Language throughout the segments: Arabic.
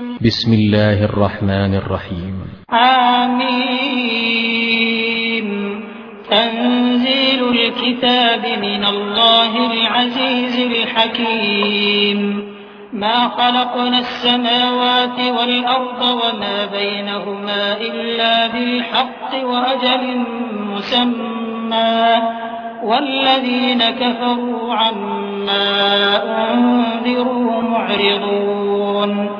بسم الله الرحمن الرحيم. آمين. تنزيل الكتاب من الله العزيز الحكيم. ما خلقنا السماوات والأرض وما بينهما إلا بالحق وأجل مسمى. والذين كفروا عما أنذروا معرضون.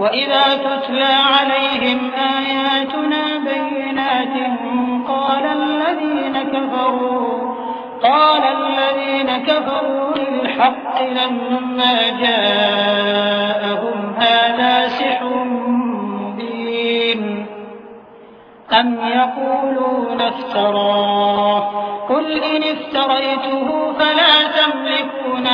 وإذا تتلى عليهم آياتنا بينات قال الذين كفروا قال الذين كفروا للحق لما جاءهم هذا سحر مبين. أم يقولون افتراه؟ قل إن افتريته فلا تملكون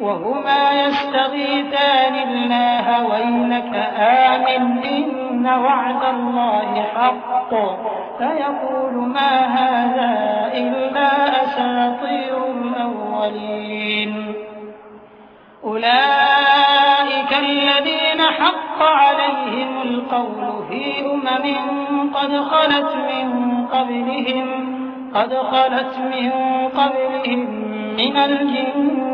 وهما يستغيثان الله ويلك آمن إن وعد الله حق. فيقول ما هذا إلا أساطير الأولين. أولئك الذين حق عليهم القول في أمم قد خلت من قبلهم قد خلت من قبلهم من الجن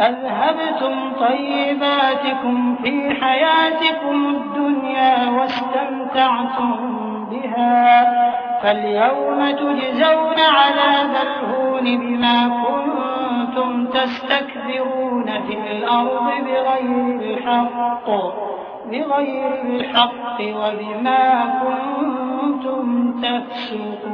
أذهبتم طيباتكم في حياتكم الدنيا واستمتعتم بها فاليوم تجزون عذاب الهون بما كنتم تستكبرون في الأرض بغير الحق بغير الحق وبما كنتم تفسقون.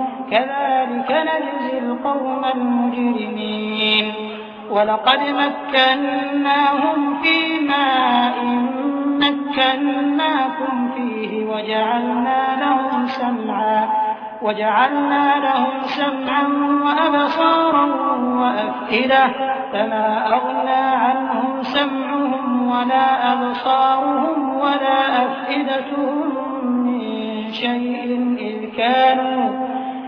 كذلك نجزي القوم المجرمين. ولقد مكناهم في ماء مكناكم فيه وجعلنا لهم سمعا وجعلنا لهم سمعا وأبصارا وأفئدة فما أغنى عنهم سمعهم ولا أبصارهم ولا أفئدتهم من شيء إذ كانوا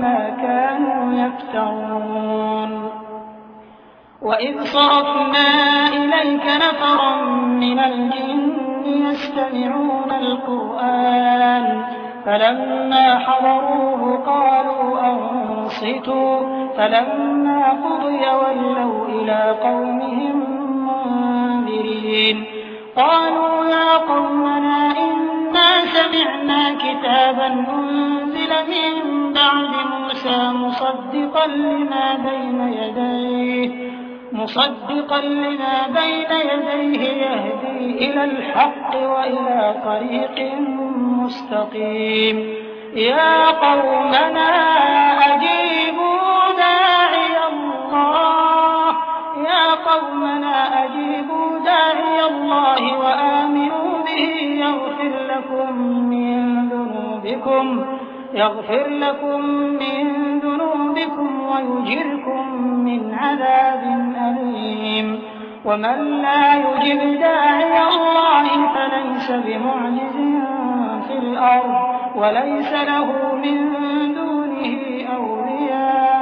وما كانوا يفترون. وإذ صرفنا إليك نفرا من الجن يستمعون القرآن فلما حضروه قالوا أنصتوا فلما قضي ولوا إلى قومهم منذرين. قالوا يا قومنا إنا سمعنا كتابا أنزل من بعد موسى مصدقا لما بين يديه مصدقا لما بين يديه يهدي إلى الحق وإلى طريق مستقيم. يا قومنا يغفر لكم من ذنوبكم ويجركم من عذاب أليم. ومن لا يجب داعي الله فليس بمعجز في الأرض وليس له من دونه أولياء.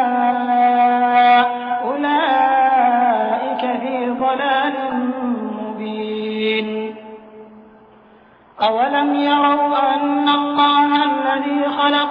أولئك في ضلال مبين. أولم يروا أن الله الذي خلق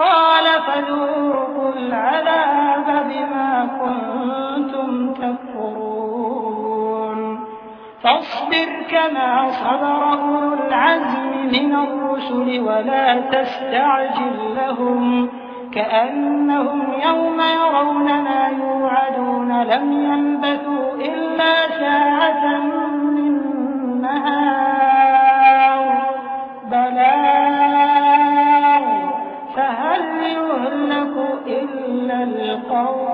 قال فذوقوا العذاب بما كنتم تكفرون. فاصبر كما صبر أولو العزم من الرسل ولا تستعجل لهم. كأنهم يوم يرون ما يوعدون لم القوم